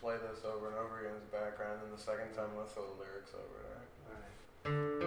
play this over and over again as background, and the second time throw the lyrics over it. All right?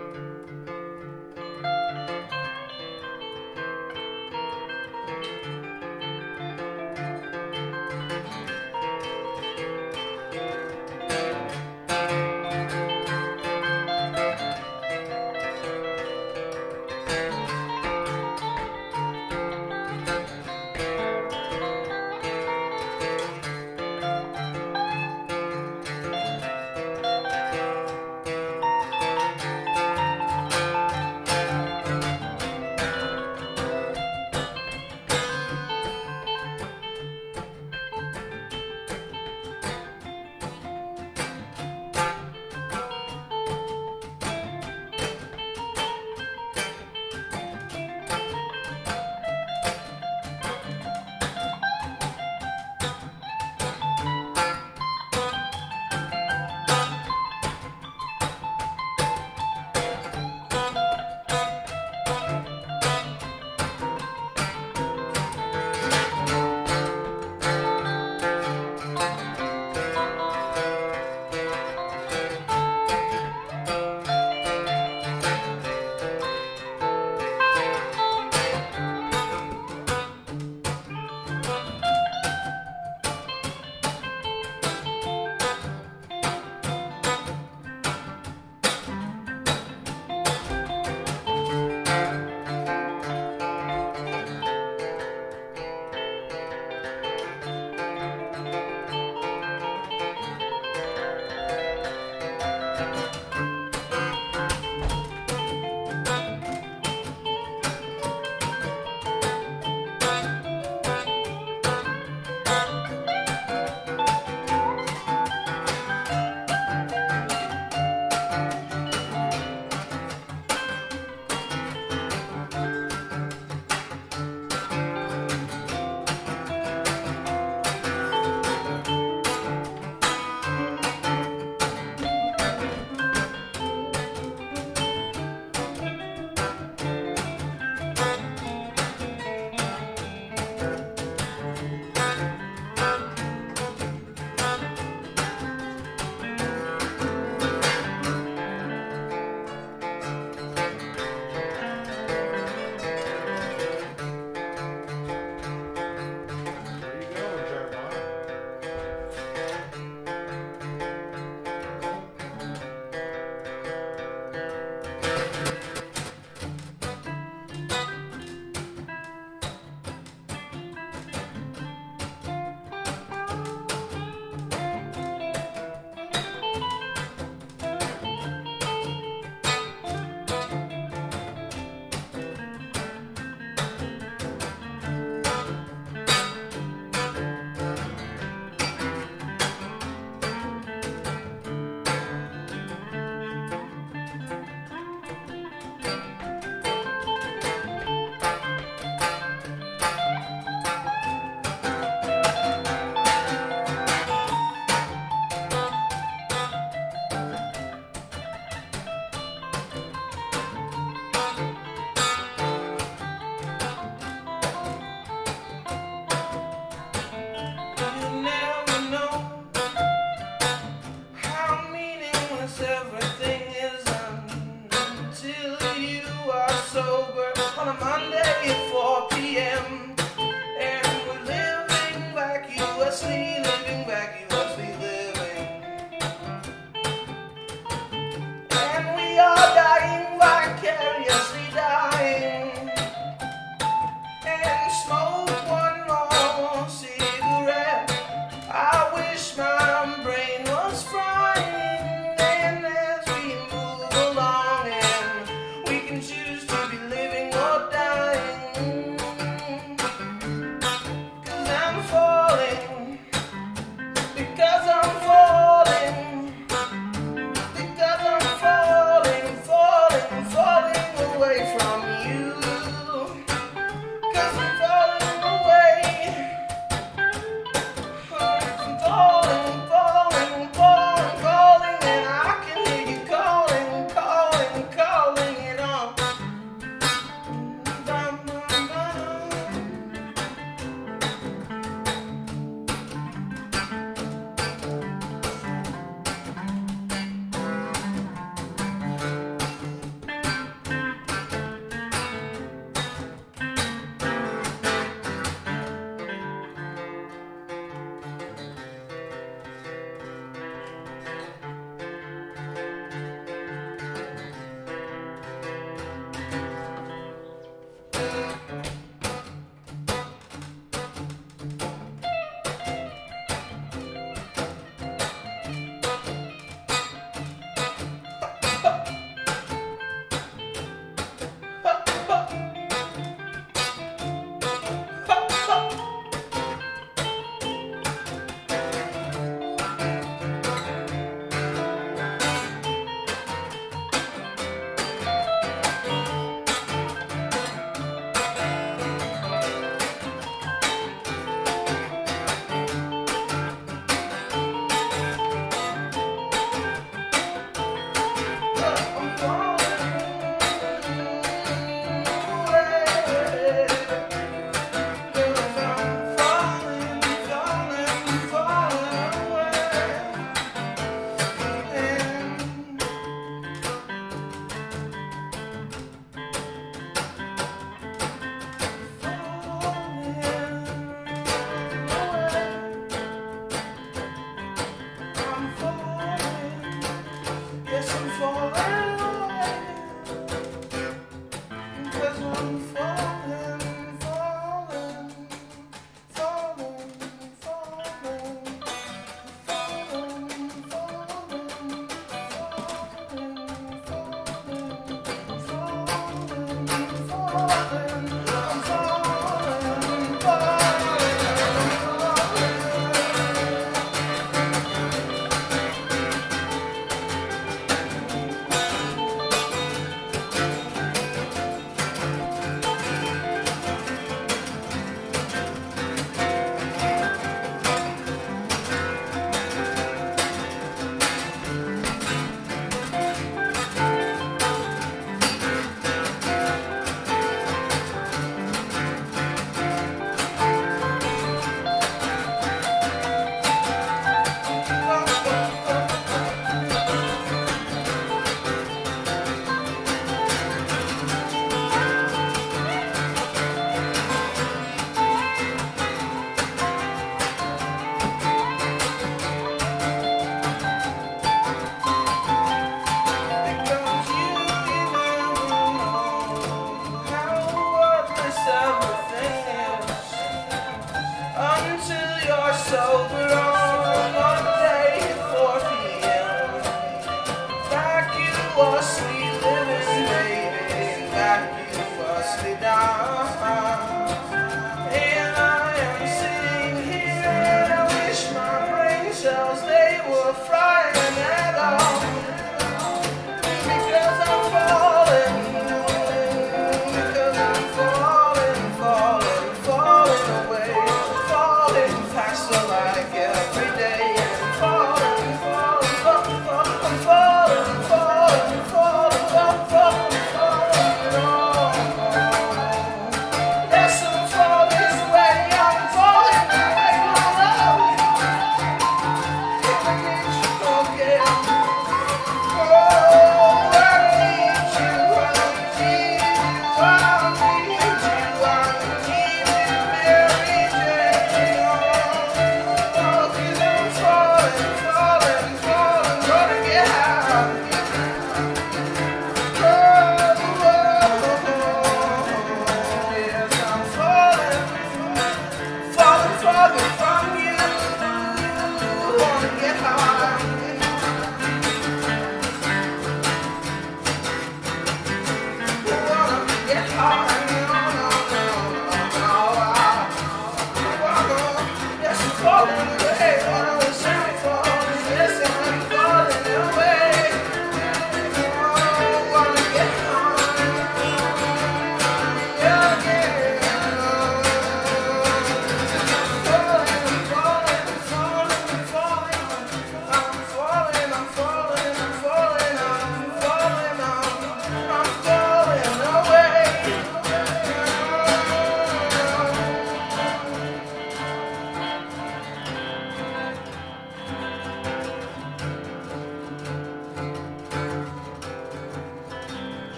over.